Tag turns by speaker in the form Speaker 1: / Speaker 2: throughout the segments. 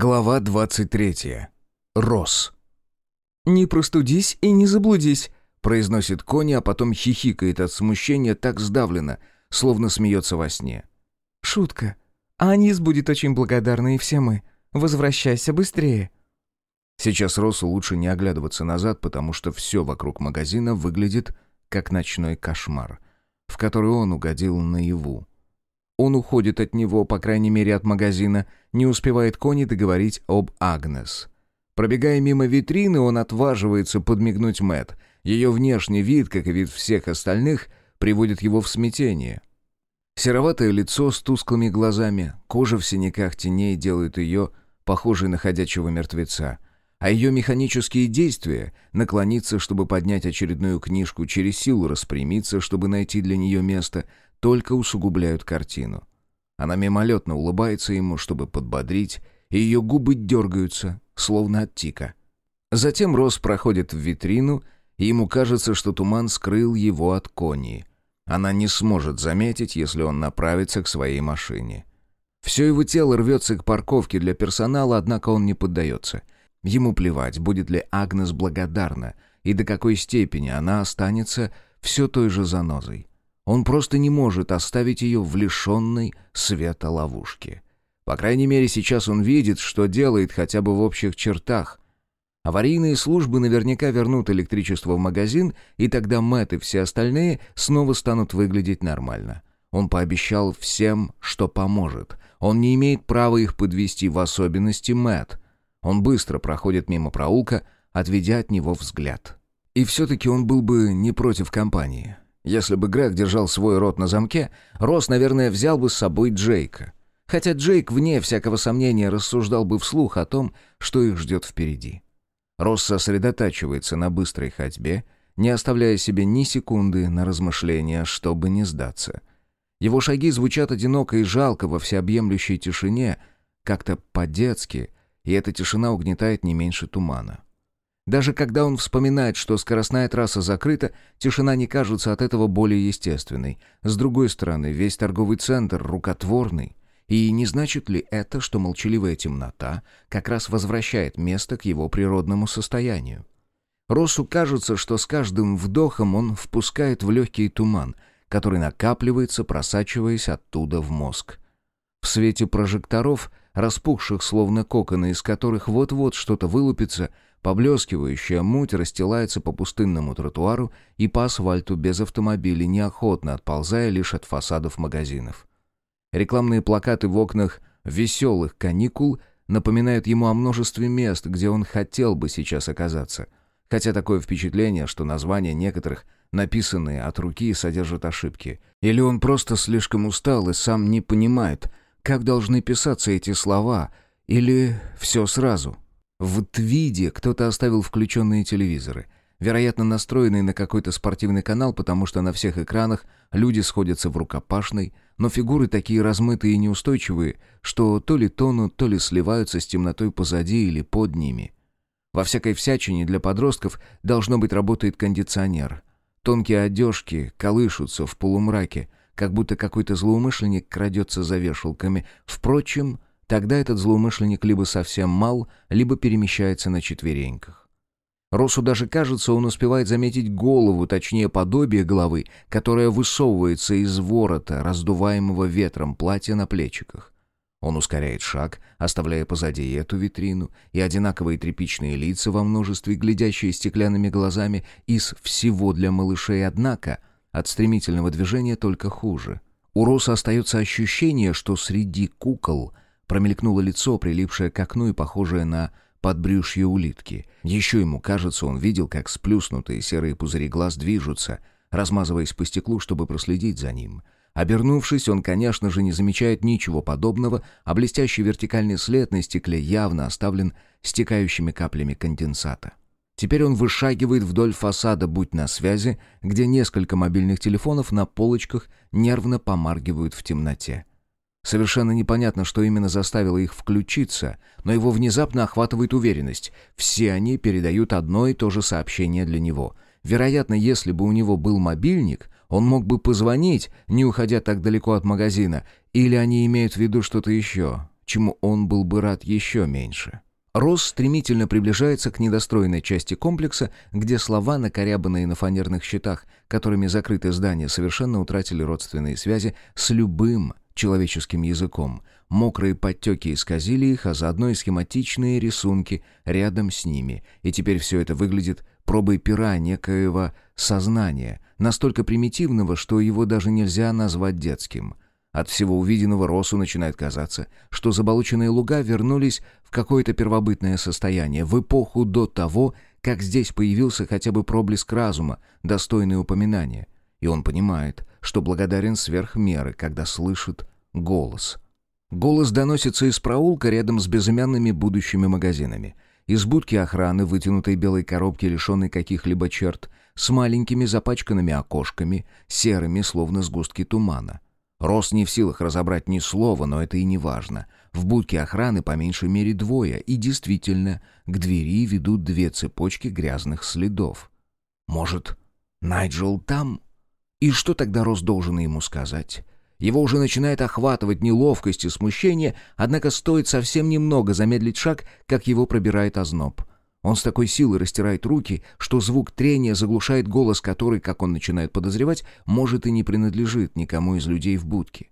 Speaker 1: Глава 23. Рос.
Speaker 2: «Не простудись и не заблудись», —
Speaker 1: произносит Кони, а потом хихикает от смущения так сдавленно, словно смеется во сне.
Speaker 2: «Шутка. Анис будет очень благодарна, и все мы. Возвращайся быстрее».
Speaker 1: Сейчас Росу лучше не оглядываться назад, потому что все вокруг магазина выглядит как ночной кошмар, в который он угодил наяву. Он уходит от него, по крайней мере от магазина, не успевает Кони договорить об Агнес. Пробегая мимо витрины, он отваживается подмигнуть Мэт. Ее внешний вид, как и вид всех остальных, приводит его в смятение. Сероватое лицо с тусклыми глазами, кожа в синяках теней делают ее похожей на ходячего мертвеца. А ее механические действия — наклониться, чтобы поднять очередную книжку, через силу распрямиться, чтобы найти для нее место — только усугубляют картину. Она мимолетно улыбается ему, чтобы подбодрить, и ее губы дергаются, словно от тика. Затем Рос проходит в витрину, и ему кажется, что туман скрыл его от кони. Она не сможет заметить, если он направится к своей машине. Все его тело рвется к парковке для персонала, однако он не поддается. Ему плевать, будет ли Агнес благодарна, и до какой степени она останется все той же занозой. Он просто не может оставить ее в лишенной света ловушке. По крайней мере, сейчас он видит, что делает хотя бы в общих чертах. Аварийные службы наверняка вернут электричество в магазин, и тогда Мэтт и все остальные снова станут выглядеть нормально. Он пообещал всем, что поможет. Он не имеет права их подвести, в особенности Мэтт. Он быстро проходит мимо проулка, отведя от него взгляд. И все-таки он был бы не против компании. Если бы Грег держал свой рот на замке, Росс, наверное, взял бы с собой Джейка. Хотя Джейк, вне всякого сомнения, рассуждал бы вслух о том, что их ждет впереди. Росс сосредотачивается на быстрой ходьбе, не оставляя себе ни секунды на размышления, чтобы не сдаться. Его шаги звучат одиноко и жалко во всеобъемлющей тишине, как-то по-детски, и эта тишина угнетает не меньше тумана. Даже когда он вспоминает, что скоростная трасса закрыта, тишина не кажется от этого более естественной. С другой стороны, весь торговый центр рукотворный. И не значит ли это, что молчаливая темнота как раз возвращает место к его природному состоянию? Росу кажется, что с каждым вдохом он впускает в легкий туман, который накапливается, просачиваясь оттуда в мозг. В свете прожекторов, распухших словно коконы, из которых вот-вот что-то вылупится, Поблескивающая муть расстилается по пустынному тротуару и по асфальту без автомобилей, неохотно отползая лишь от фасадов магазинов. Рекламные плакаты в окнах «веселых каникул» напоминают ему о множестве мест, где он хотел бы сейчас оказаться. Хотя такое впечатление, что названия некоторых, написанные от руки, содержат ошибки. Или он просто слишком устал и сам не понимает, как должны писаться эти слова, или все сразу. В Твиде кто-то оставил включенные телевизоры. Вероятно, настроенные на какой-то спортивный канал, потому что на всех экранах люди сходятся в рукопашной, но фигуры такие размытые и неустойчивые, что то ли тонут, то ли сливаются с темнотой позади или под ними. Во всякой всячине для подростков должно быть работает кондиционер. Тонкие одежки колышутся в полумраке, как будто какой-то злоумышленник крадется за вешалками. Впрочем, Тогда этот злоумышленник либо совсем мал, либо перемещается на четвереньках. Росу даже кажется, он успевает заметить голову, точнее подобие головы, которая высовывается из ворота, раздуваемого ветром платья на плечиках. Он ускоряет шаг, оставляя позади эту витрину, и одинаковые тряпичные лица во множестве, глядящие стеклянными глазами из всего для малышей, однако от стремительного движения только хуже. У Роса остается ощущение, что среди кукол — Промелькнуло лицо, прилипшее к окну и похожее на подбрюшье улитки. Еще ему кажется, он видел, как сплюснутые серые пузыри глаз движутся, размазываясь по стеклу, чтобы проследить за ним. Обернувшись, он, конечно же, не замечает ничего подобного, а блестящий вертикальный след на стекле явно оставлен стекающими каплями конденсата. Теперь он вышагивает вдоль фасада «Будь на связи», где несколько мобильных телефонов на полочках нервно помаргивают в темноте. Совершенно непонятно, что именно заставило их включиться, но его внезапно охватывает уверенность. Все они передают одно и то же сообщение для него. Вероятно, если бы у него был мобильник, он мог бы позвонить, не уходя так далеко от магазина, или они имеют в виду что-то еще. чему он был бы рад еще меньше. Росс стремительно приближается к недостроенной части комплекса, где слова, накорябанные на фанерных щитах, которыми закрыты здания, совершенно утратили родственные связи с любым человеческим языком. Мокрые подтеки исказили их, а заодно и схематичные рисунки рядом с ними. И теперь все это выглядит пробой пера некоего сознания, настолько примитивного, что его даже нельзя назвать детским. От всего увиденного Росу начинает казаться, что заболоченные луга вернулись в какое-то первобытное состояние, в эпоху до того, как здесь появился хотя бы проблеск разума, достойный упоминания. И он понимает, что благодарен сверх меры, когда слышит голос. Голос доносится из проулка рядом с безымянными будущими магазинами. Из будки охраны, вытянутой белой коробки, лишенной каких-либо черт, с маленькими запачканными окошками, серыми, словно сгустки тумана. Рос не в силах разобрать ни слова, но это и не важно. В будке охраны по меньшей мере двое, и действительно, к двери ведут две цепочки грязных следов. Может, Найджел там? И что тогда Рос должен ему сказать? Его уже начинает охватывать неловкость и смущение, однако стоит совсем немного замедлить шаг, как его пробирает озноб. Он с такой силой растирает руки, что звук трения заглушает голос, который, как он начинает подозревать, может и не принадлежит никому из людей в будке.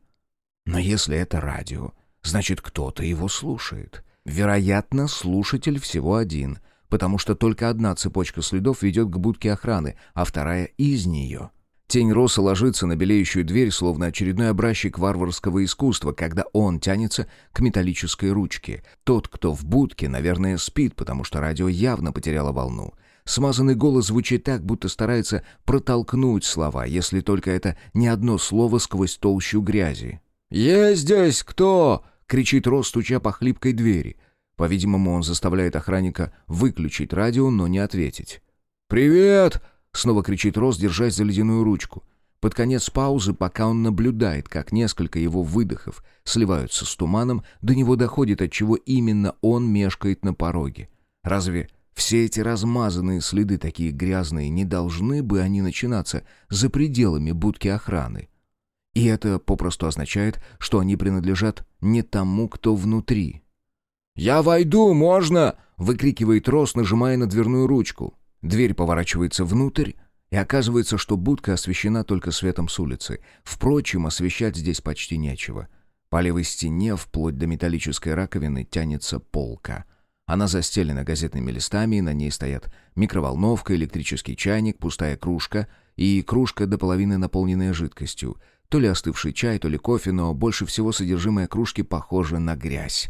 Speaker 1: Но если это радио, значит кто-то его слушает. Вероятно, слушатель всего один, потому что только одна цепочка следов ведет к будке охраны, а вторая из нее — Тень Роса ложится на белеющую дверь, словно очередной образчик варварского искусства, когда он тянется к металлической ручке. Тот, кто в будке, наверное, спит, потому что радио явно потеряло волну. Смазанный голос звучит так, будто старается протолкнуть слова, если только это не одно слово сквозь толщу грязи. «Есть здесь кто?» — кричит Рос, стуча по хлипкой двери. По-видимому, он заставляет охранника выключить радио, но не ответить. «Привет!» Снова кричит Рос, держась за ледяную ручку. Под конец паузы, пока он наблюдает, как несколько его выдохов сливаются с туманом, до него доходит, от чего именно он мешкает на пороге. Разве все эти размазанные следы, такие грязные, не должны бы они начинаться за пределами будки охраны? И это попросту означает, что они принадлежат не тому, кто внутри. «Я войду, можно!» — выкрикивает Рос, нажимая на дверную ручку. Дверь поворачивается внутрь, и оказывается, что будка освещена только светом с улицы. Впрочем, освещать здесь почти нечего. По левой стене, вплоть до металлической раковины, тянется полка. Она застелена газетными листами, и на ней стоят микроволновка, электрический чайник, пустая кружка и кружка до половины наполненная жидкостью. То ли остывший чай, то ли кофе, но больше всего содержимое кружки похоже на грязь.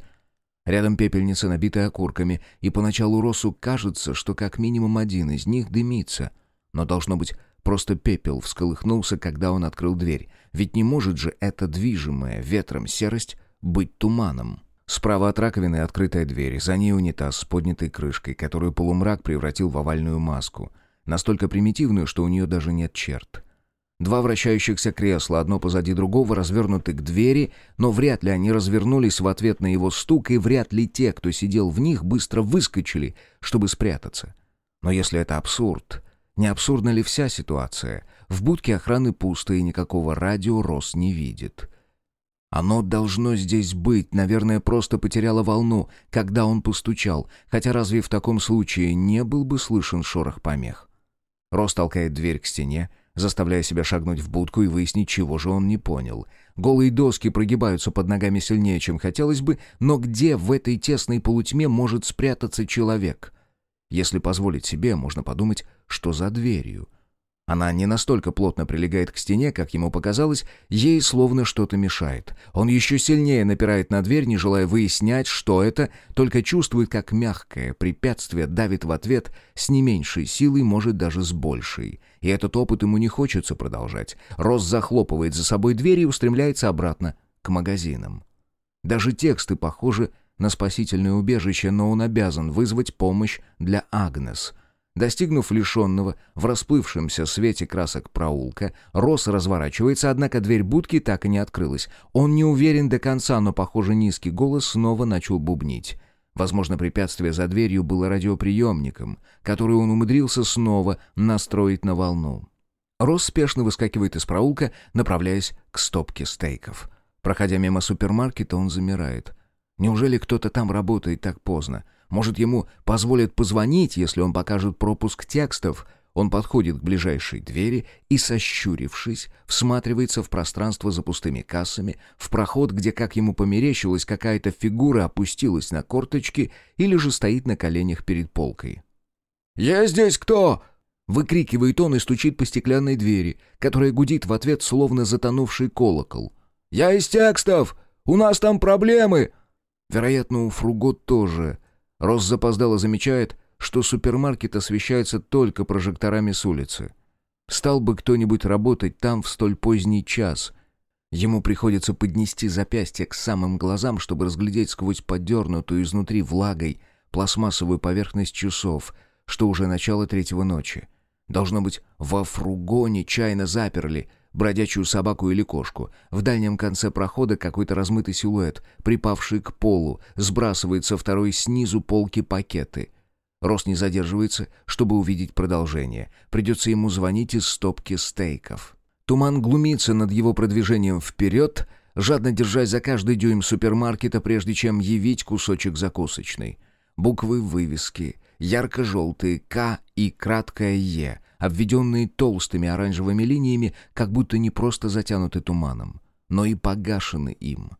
Speaker 1: Рядом пепельница, набитая окурками, и поначалу Росу кажется, что как минимум один из них дымится. Но должно быть, просто пепел всколыхнулся, когда он открыл дверь. Ведь не может же эта движимая ветром серость быть туманом. Справа от раковины открытая дверь, за ней унитаз с поднятой крышкой, которую полумрак превратил в овальную маску. Настолько примитивную, что у нее даже нет черт. Два вращающихся кресла, одно позади другого, развернуты к двери, но вряд ли они развернулись в ответ на его стук, и вряд ли те, кто сидел в них, быстро выскочили, чтобы спрятаться. Но если это абсурд, не абсурдна ли вся ситуация? В будке охраны пусто, и никакого радио Рос не видит. Оно должно здесь быть, наверное, просто потеряло волну, когда он постучал, хотя разве в таком случае не был бы слышен шорох помех? Рос толкает дверь к стене, заставляя себя шагнуть в будку и выяснить, чего же он не понял. Голые доски прогибаются под ногами сильнее, чем хотелось бы, но где в этой тесной полутьме может спрятаться человек? Если позволить себе, можно подумать, что за дверью. Она не настолько плотно прилегает к стене, как ему показалось, ей словно что-то мешает. Он еще сильнее напирает на дверь, не желая выяснять, что это, только чувствует, как мягкое препятствие давит в ответ с не меньшей силой, может даже с большей. И этот опыт ему не хочется продолжать. Рос захлопывает за собой дверь и устремляется обратно к магазинам. Даже тексты похожи на спасительное убежище, но он обязан вызвать помощь для Агнес — Достигнув лишенного, в расплывшемся свете красок проулка, Рос разворачивается, однако дверь будки так и не открылась. Он не уверен до конца, но, похоже, низкий голос снова начал бубнить. Возможно, препятствие за дверью было радиоприемником, который он умудрился снова настроить на волну. Рос спешно выскакивает из проулка, направляясь к стопке стейков. Проходя мимо супермаркета, он замирает. Неужели кто-то там работает так поздно? Может, ему позволят позвонить, если он покажет пропуск текстов? Он подходит к ближайшей двери и, сощурившись, всматривается в пространство за пустыми кассами, в проход, где, как ему померещилось, какая-то фигура опустилась на корточки или же стоит на коленях перед полкой. «Я здесь кто?» — выкрикивает он и стучит по стеклянной двери, которая гудит в ответ, словно затонувший колокол. «Я из текстов! У нас там проблемы!» Вероятно, у Фруго тоже. Рос запоздало замечает, что супермаркет освещается только прожекторами с улицы. Стал бы кто-нибудь работать там в столь поздний час. Ему приходится поднести запястье к самым глазам, чтобы разглядеть сквозь подернутую изнутри влагой пластмассовую поверхность часов, что уже начало третьего ночи. Должно быть, во фругоне чайно заперли, бродячую собаку или кошку. В дальнем конце прохода какой-то размытый силуэт, припавший к полу, сбрасывает со второй снизу полки пакеты. Рос не задерживается, чтобы увидеть продолжение. Придется ему звонить из стопки стейков. Туман глумится над его продвижением вперед, жадно держась за каждый дюйм супермаркета, прежде чем явить кусочек закусочной. Буквы вывески, ярко-желтые «К» и краткое «Е», обведенные толстыми оранжевыми линиями, как будто не просто затянуты туманом, но и погашены им.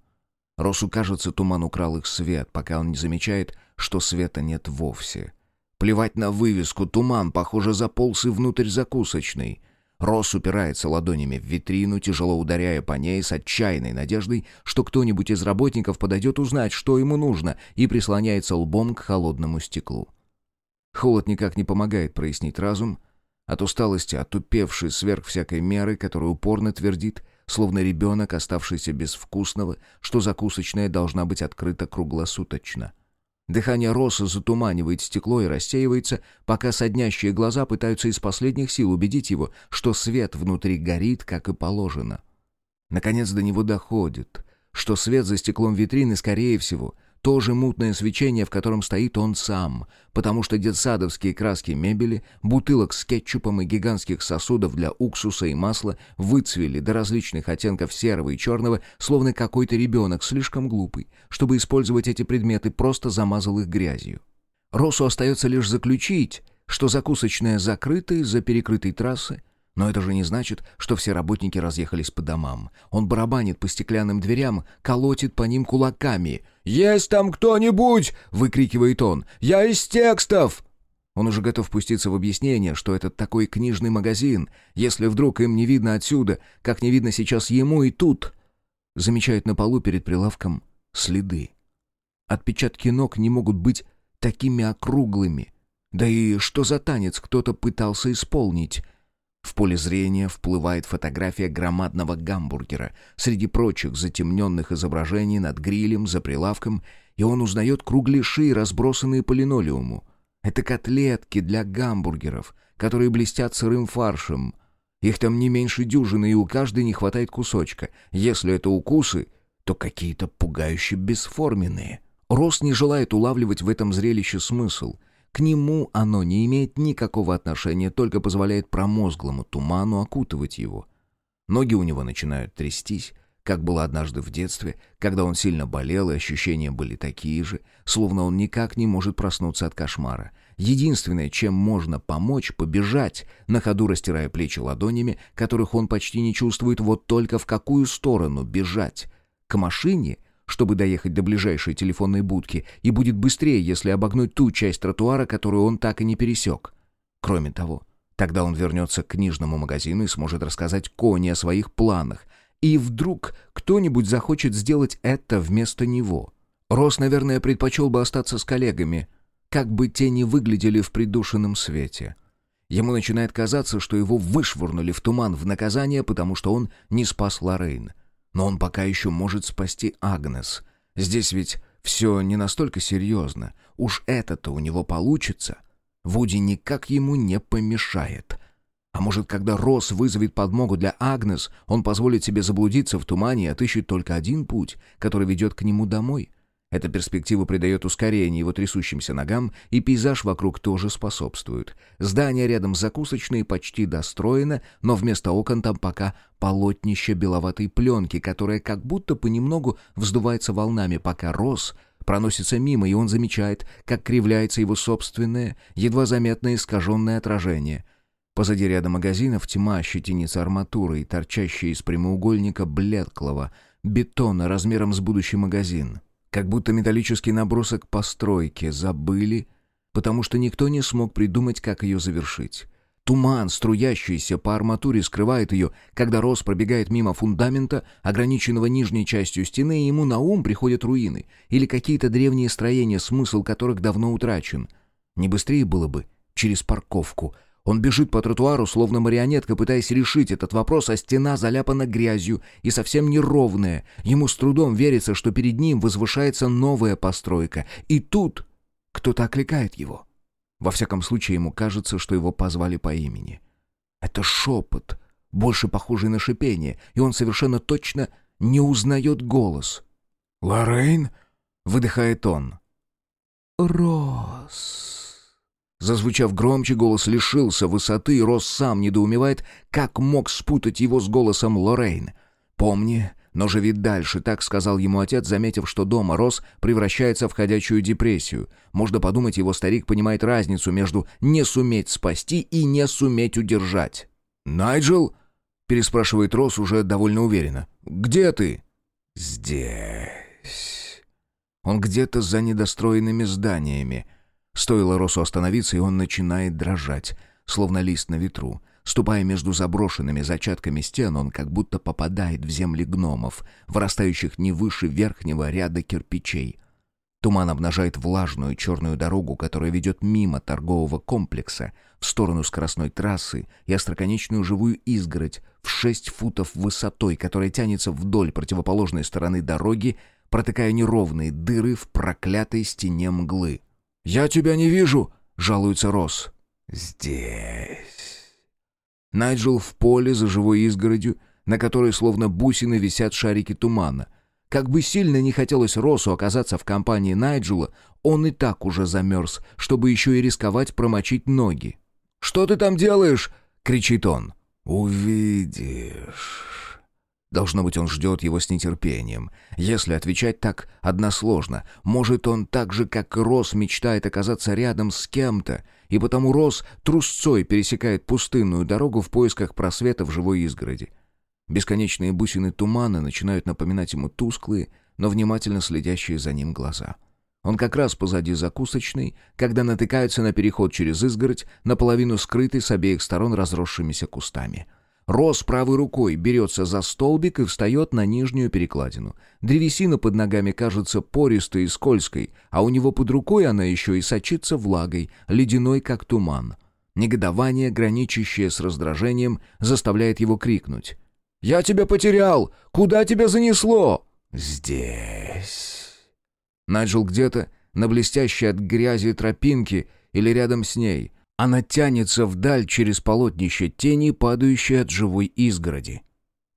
Speaker 1: Росу кажется, туман украл их свет, пока он не замечает, что света нет вовсе. Плевать на вывеску, туман, похоже, заполз и внутрь закусочной. Рос упирается ладонями в витрину, тяжело ударяя по ней с отчаянной надеждой, что кто-нибудь из работников подойдет узнать, что ему нужно, и прислоняется лбом к холодному стеклу. Холод никак не помогает прояснить разум, от усталости, отупевший сверх всякой меры, которую упорно твердит, словно ребенок, оставшийся без вкусного, что закусочная должна быть открыта круглосуточно. Дыхание Росса затуманивает стекло и рассеивается, пока соднящие глаза пытаются из последних сил убедить его, что свет внутри горит, как и положено. Наконец до него доходит, что свет за стеклом витрины, скорее всего, то же мутное свечение, в котором стоит он сам, потому что детсадовские краски мебели, бутылок с кетчупом и гигантских сосудов для уксуса и масла выцвели до различных оттенков серого и черного, словно какой-то ребенок, слишком глупый, чтобы использовать эти предметы, просто замазал их грязью. Росу остается лишь заключить, что закусочная закрыта из-за перекрытой трассы, но это же не значит, что все работники разъехались по домам. Он барабанит по стеклянным дверям, колотит по ним кулаками. «Есть там кто-нибудь!» — выкрикивает он. «Я из текстов!» Он уже готов пуститься в объяснение, что это такой книжный магазин, если вдруг им не видно отсюда, как не видно сейчас ему и тут. Замечает на полу перед прилавком следы. Отпечатки ног не могут быть такими округлыми. Да и что за танец кто-то пытался исполнить? В поле зрения вплывает фотография громадного гамбургера среди прочих затемненных изображений над грилем за прилавком, и он узнает кругляши, разбросанные по линолеуму. Это котлетки для гамбургеров, которые блестят сырым фаршем. Их там не меньше дюжины, и у каждой не хватает кусочка. Если это укусы, то какие-то пугающе бесформенные. Рос не желает улавливать в этом зрелище смысл — к нему оно не имеет никакого отношения, только позволяет промозглому туману окутывать его. Ноги у него начинают трястись, как было однажды в детстве, когда он сильно болел, и ощущения были такие же, словно он никак не может проснуться от кошмара. Единственное, чем можно помочь, побежать, на ходу растирая плечи ладонями, которых он почти не чувствует, вот только в какую сторону бежать. К машине чтобы доехать до ближайшей телефонной будки, и будет быстрее, если обогнуть ту часть тротуара, которую он так и не пересек. Кроме того, тогда он вернется к книжному магазину и сможет рассказать Коне о своих планах. И вдруг кто-нибудь захочет сделать это вместо него. Рос, наверное, предпочел бы остаться с коллегами, как бы те ни выглядели в придушенном свете. Ему начинает казаться, что его вышвырнули в туман в наказание, потому что он не спас Лоррейн. Но он пока еще может спасти Агнес. Здесь ведь все не настолько серьезно. Уж это-то у него получится. Вуди никак ему не помешает. А может, когда Росс вызовет подмогу для Агнес, он позволит себе заблудиться в тумане и отыщет только один путь, который ведет к нему домой? Эта перспектива придает ускорение его трясущимся ногам, и пейзаж вокруг тоже способствует. Здание рядом с закусочной почти достроено, но вместо окон там пока полотнище беловатой пленки, которая как будто понемногу вздувается волнами, пока Рос проносится мимо, и он замечает, как кривляется его собственное, едва заметное искаженное отражение. Позади ряда магазинов тьма щетинится арматурой, торчащая из прямоугольника блеклого бетона размером с будущий магазин. Как будто металлический набросок постройки забыли, потому что никто не смог придумать, как ее завершить. Туман, струящийся по арматуре, скрывает ее, когда Рос пробегает мимо фундамента, ограниченного нижней частью стены, и ему на ум приходят руины или какие-то древние строения, смысл которых давно утрачен. Не быстрее было бы через парковку — он бежит по тротуару, словно марионетка, пытаясь решить этот вопрос, а стена заляпана грязью и совсем неровная. Ему с трудом верится, что перед ним возвышается новая постройка. И тут кто-то окликает его. Во всяком случае, ему кажется, что его позвали по имени. Это шепот, больше похожий на шипение, и он совершенно точно не узнает голос.
Speaker 2: «Лоррейн?»
Speaker 1: — выдыхает он.
Speaker 2: «Рос...»
Speaker 1: Зазвучав громче, голос лишился высоты, и Росс сам недоумевает, как мог спутать его с голосом Лоррейн. «Помни, но живи дальше», — так сказал ему отец, заметив, что дома Росс превращается в ходячую депрессию. Можно подумать, его старик понимает разницу между «не суметь спасти» и «не суметь удержать». «Найджел?» — переспрашивает Росс уже довольно уверенно. «Где ты?» «Здесь». Он где-то за недостроенными зданиями — Стоило Росу остановиться, и он начинает дрожать, словно лист на ветру. Ступая между заброшенными зачатками стен, он как будто попадает в земли гномов, вырастающих не выше верхнего ряда кирпичей. Туман обнажает влажную черную дорогу, которая ведет мимо торгового комплекса, в сторону скоростной трассы и остроконечную живую изгородь в шесть футов высотой, которая тянется вдоль противоположной стороны дороги, протыкая неровные дыры в проклятой стене мглы. «Я тебя не вижу!» — жалуется Росс. «Здесь...» Найджел в поле за живой изгородью, на которой словно бусины висят шарики тумана. Как бы сильно не хотелось Россу оказаться в компании Найджела, он и так уже замерз, чтобы еще и рисковать промочить ноги. «Что ты там делаешь?» — кричит он. «Увидишь...» Должно быть, он ждет его с нетерпением. Если отвечать так односложно, может, он так же, как и Рос, мечтает оказаться рядом с кем-то, и потому Рос трусцой пересекает пустынную дорогу в поисках просвета в живой изгороди. Бесконечные бусины тумана начинают напоминать ему тусклые, но внимательно следящие за ним глаза. Он как раз позади закусочной, когда натыкаются на переход через изгородь, наполовину скрытый с обеих сторон разросшимися кустами — Рос правой рукой берется за столбик и встает на нижнюю перекладину. Древесина под ногами кажется пористой и скользкой, а у него под рукой она еще и сочится влагой, ледяной как туман. Негодование, граничащее с раздражением, заставляет его крикнуть. «Я тебя потерял! Куда тебя занесло?» «Здесь...» Найджел где-то на блестящей от грязи тропинке или рядом с ней — она тянется вдаль через полотнище тени, падающей от живой изгороди.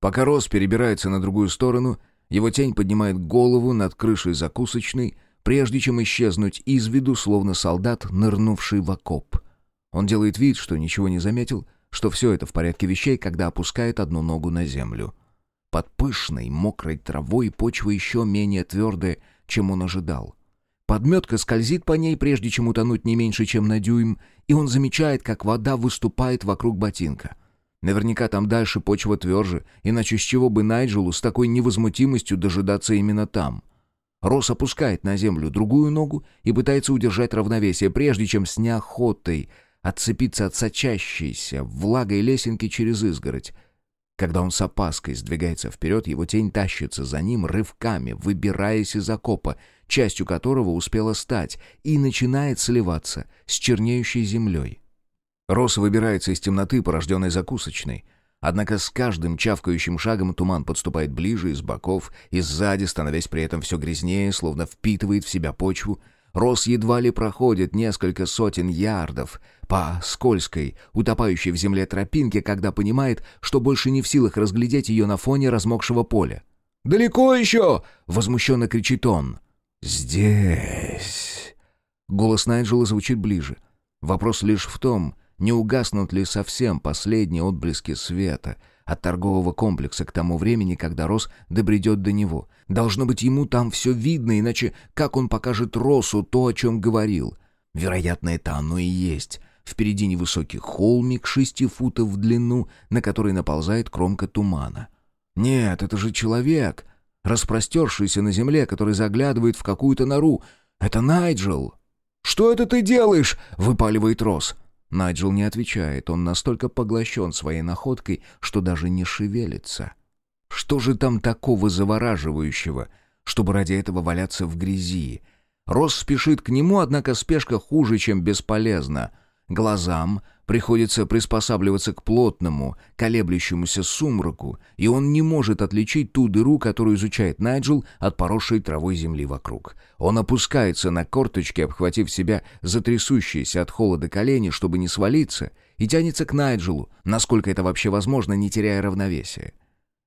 Speaker 1: Пока Рос перебирается на другую сторону, его тень поднимает голову над крышей закусочной, прежде чем исчезнуть из виду, словно солдат, нырнувший в окоп. Он делает вид, что ничего не заметил, что все это в порядке вещей, когда опускает одну ногу на землю. Под пышной, мокрой травой почва еще менее твердая, чем он ожидал. Подметка скользит по ней, прежде чем утонуть не меньше, чем на дюйм, и он замечает, как вода выступает вокруг ботинка. Наверняка там дальше почва тверже, иначе с чего бы Найджелу с такой невозмутимостью дожидаться именно там? Рос опускает на землю другую ногу и пытается удержать равновесие, прежде чем с неохотой отцепиться от сочащейся влагой лесенки через изгородь. Когда он с опаской сдвигается вперед, его тень тащится за ним рывками, выбираясь из окопа, частью которого успела стать, и начинает сливаться с чернеющей землей. Рос выбирается из темноты, порожденной закусочной. Однако с каждым чавкающим шагом туман подступает ближе из боков и сзади, становясь при этом все грязнее, словно впитывает в себя почву. Рос едва ли проходит несколько сотен ярдов по скользкой, утопающей в земле тропинке, когда понимает, что больше не в силах разглядеть ее на фоне размокшего поля. «Далеко еще!» — возмущенно кричит он. «Здесь...» Голос Найджела звучит ближе. Вопрос лишь в том, не угаснут ли совсем последние отблески света от торгового комплекса к тому времени, когда Рос добредет до него. Должно быть, ему там все видно, иначе как он покажет Росу то, о чем говорил? Вероятно, это оно и есть. Впереди невысокий холмик шести футов в длину, на который наползает кромка тумана. Нет, это же человек, распростершийся на земле, который заглядывает в какую-то нору. Это Найджел. «Что это ты делаешь?» — выпаливает Рос. Найджел не отвечает, он настолько поглощен своей находкой, что даже не шевелится. Что же там такого завораживающего, чтобы ради этого валяться в грязи? Рос спешит к нему, однако спешка хуже, чем бесполезна. Глазам приходится приспосабливаться к плотному, колеблющемуся сумраку, и он не может отличить ту дыру, которую изучает Найджел от поросшей травой земли вокруг. Он опускается на корточки, обхватив себя за трясущиеся от холода колени, чтобы не свалиться, и тянется к Найджелу, насколько это вообще возможно, не теряя равновесия.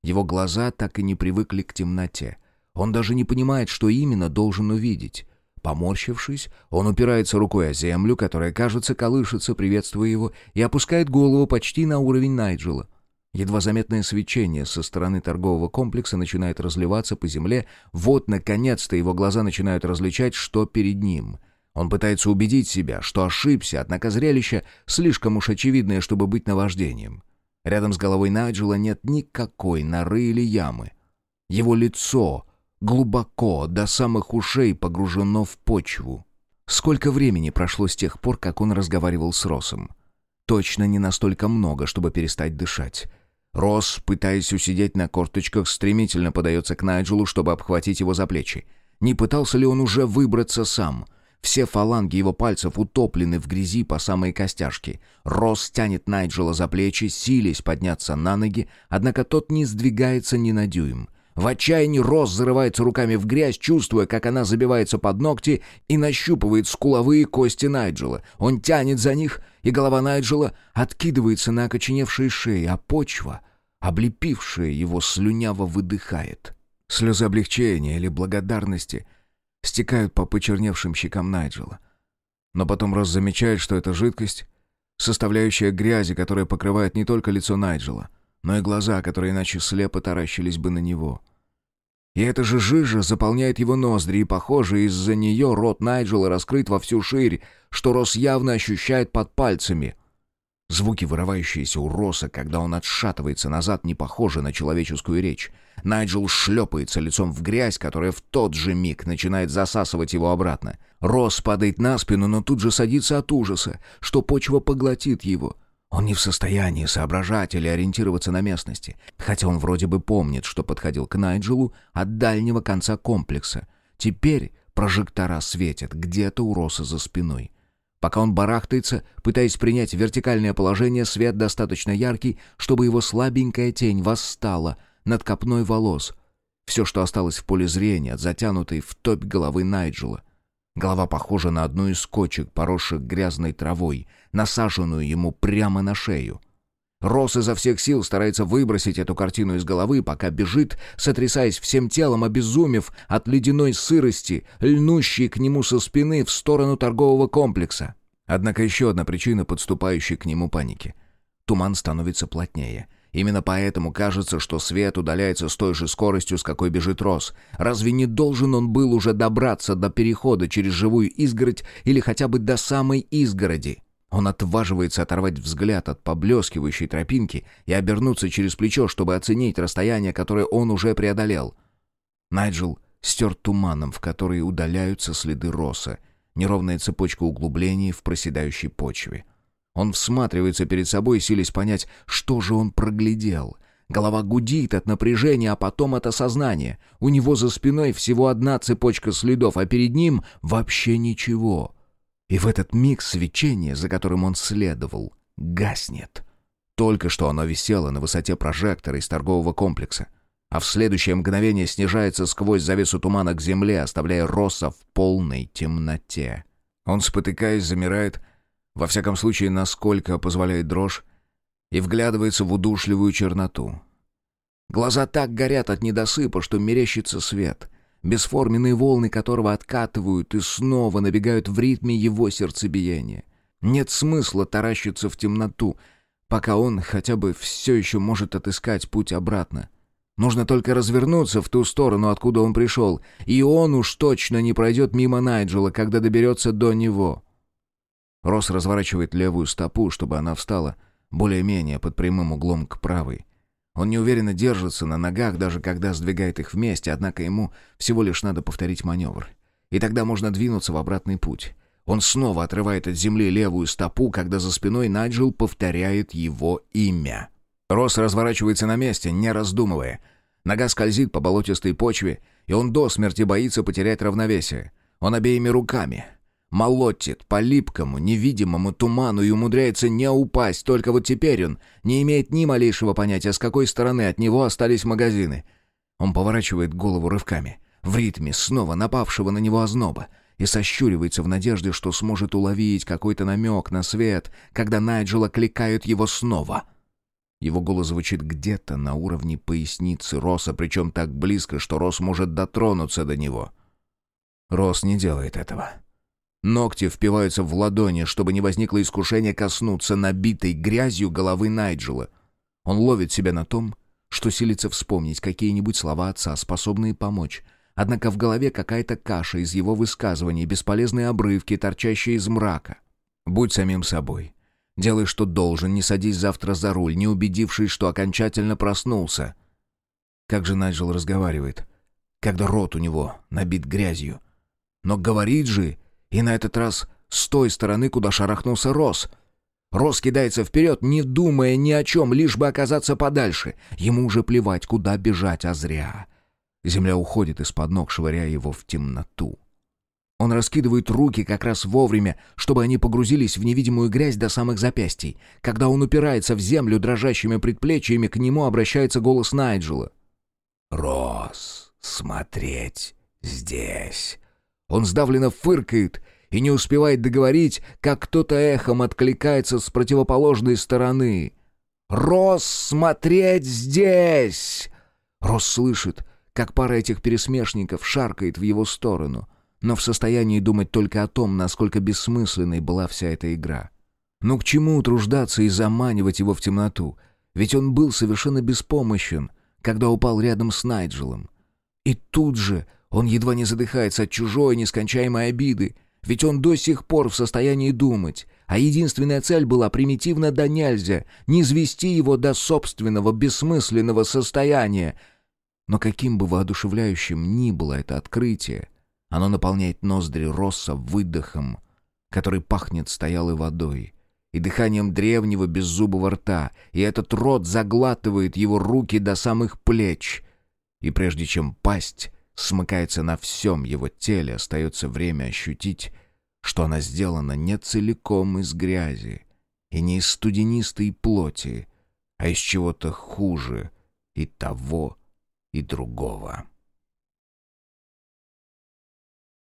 Speaker 1: Его глаза так и не привыкли к темноте. Он даже не понимает, что именно должен увидеть. Поморщившись, он упирается рукой о землю, которая, кажется, колышется, приветствуя его, и опускает голову почти на уровень Найджела. Едва заметное свечение со стороны торгового комплекса начинает разливаться по земле. Вот, наконец-то, его глаза начинают различать, что перед ним. Он пытается убедить себя, что ошибся, однако зрелище слишком уж очевидное, чтобы быть наваждением. Рядом с головой Найджела нет никакой норы или ямы. Его лицо глубоко, до самых ушей погружено в почву. Сколько времени прошло с тех пор, как он разговаривал с Росом? Точно не настолько много, чтобы перестать дышать. Росс, пытаясь усидеть на корточках, стремительно подается к Найджелу, чтобы обхватить его за плечи. Не пытался ли он уже выбраться сам? Все фаланги его пальцев утоплены в грязи по самые костяшки. Росс тянет Найджела за плечи, силясь подняться на ноги, однако тот не сдвигается ни на дюйм. В отчаянии Рос зарывается руками в грязь, чувствуя, как она забивается под ногти и нащупывает скуловые кости Найджела. Он тянет за них, и голова Найджела откидывается на окоченевшие шеи, а почва, облепившая его, слюняво выдыхает. Слезы облегчения или благодарности стекают по почерневшим щекам Найджела. Но потом Рос замечает, что это жидкость, составляющая грязи, которая покрывает не только лицо Найджела — но и глаза, которые иначе слепо таращились бы на него. И эта же жижа заполняет его ноздри, и, похоже, из-за нее рот Найджела раскрыт во всю ширь, что Рос явно ощущает под пальцами. Звуки, вырывающиеся у Роса, когда он отшатывается назад, не похожи на человеческую речь. Найджел шлепается лицом в грязь, которая в тот же миг начинает засасывать его обратно. Рос падает на спину, но тут же садится от ужаса, что почва поглотит его — он не в состоянии соображать или ориентироваться на местности, хотя он вроде бы помнит, что подходил к Найджелу от дальнего конца комплекса. Теперь прожектора светят где-то у Роса за спиной. Пока он барахтается, пытаясь принять вертикальное положение, свет достаточно яркий, чтобы его слабенькая тень восстала над копной волос. Все, что осталось в поле зрения, затянутой в топь головы Найджела — Голова похожа на одну из кочек, поросших грязной травой, насаженную ему прямо на шею. Рос изо всех сил старается выбросить эту картину из головы, пока бежит, сотрясаясь всем телом, обезумев от ледяной сырости, льнущей к нему со спины в сторону торгового комплекса. Однако еще одна причина подступающей к нему паники. Туман становится плотнее — Именно поэтому кажется, что свет удаляется с той же скоростью, с какой бежит Рос. Разве не должен он был уже добраться до перехода через живую изгородь или хотя бы до самой изгороди? Он отваживается оторвать взгляд от поблескивающей тропинки и обернуться через плечо, чтобы оценить расстояние, которое он уже преодолел. Найджел стер туманом, в который удаляются следы роса, неровная цепочка углублений в проседающей почве. Он всматривается перед собой, силясь понять, что же он проглядел. Голова гудит от напряжения, а потом от осознания. У него за спиной всего одна цепочка следов, а перед ним вообще ничего. И в этот миг свечение, за которым он следовал, гаснет. Только что оно висело на высоте прожектора из торгового комплекса, а в следующее мгновение снижается сквозь завесу тумана к земле, оставляя Росса в полной темноте. Он, спотыкаясь, замирает, во всяком случае, насколько позволяет дрожь, и вглядывается в удушливую черноту. Глаза так горят от недосыпа, что мерещится свет. Бесформенные волны которого откатывают и снова набегают в ритме его сердцебиения. Нет смысла таращиться в темноту, пока он хотя бы все еще может отыскать путь обратно. Нужно только развернуться в ту сторону, откуда он пришел, и он уж точно не пройдет мимо Найджела, когда доберется до него. Росс разворачивает левую стопу, чтобы она встала более-менее под прямым углом к правой. Он неуверенно держится на ногах, даже когда сдвигает их вместе, однако ему всего лишь надо повторить маневр. И тогда можно двинуться в обратный путь. Он снова отрывает от земли левую стопу, когда за спиной Найджел повторяет его имя. Росс разворачивается на месте, не раздумывая. Нога скользит по болотистой почве, и он до смерти боится потерять равновесие. Он обеими руками молотит по липкому, невидимому туману и умудряется не упасть, только вот теперь он не имеет ни малейшего понятия, с какой стороны от него остались магазины. Он поворачивает голову рывками, в ритме снова напавшего на него озноба, и сощуривается в надежде, что сможет уловить какой-то намек на свет, когда Найджела кликают его снова — его голос звучит где-то на уровне поясницы Роса, причем так близко, что Рос может дотронуться до него. Рос не делает этого. Ногти впиваются в ладони, чтобы не возникло искушения коснуться набитой грязью головы Найджела. Он ловит себя на том, что силится вспомнить какие-нибудь слова отца, способные помочь. Однако в голове какая-то каша из его высказываний, бесполезные обрывки, торчащие из мрака. «Будь самим собой. Делай, что должен, не садись завтра за руль, не убедившись, что окончательно проснулся. Как же Найджел разговаривает, когда рот у него набит грязью. Но говорит же, и на этот раз с той стороны, куда шарахнулся Рос. Рос кидается вперед, не думая ни о чем, лишь бы оказаться подальше. Ему уже плевать, куда бежать, а зря. Земля уходит из-под ног, швыряя его в темноту. Он раскидывает руки как раз вовремя, чтобы они погрузились в невидимую грязь до самых запястий. Когда он упирается в землю дрожащими предплечьями, к нему обращается голос Найджела. «Рос, смотреть здесь». Он сдавленно фыркает и не успевает договорить, как кто-то эхом откликается с противоположной стороны. «Рос, смотреть здесь!» Рос слышит, как пара этих пересмешников шаркает в его сторону но в состоянии думать только о том, насколько бессмысленной была вся эта игра. Ну к чему утруждаться и заманивать его в темноту? Ведь он был совершенно беспомощен, когда упал рядом с Найджелом. И тут же он едва не задыхается от чужой нескончаемой обиды, ведь он до сих пор в состоянии думать, а единственная цель была примитивно да нельзя, не извести его до собственного бессмысленного состояния. Но каким бы воодушевляющим ни было это открытие, оно наполняет ноздри Росса выдохом, который пахнет стоялой водой, и дыханием древнего беззубого рта, и этот рот заглатывает его руки до самых плеч. И прежде чем пасть смыкается на всем его теле, остается время ощутить, что она сделана не целиком из грязи и не из студенистой плоти, а из чего-то хуже и того, и другого.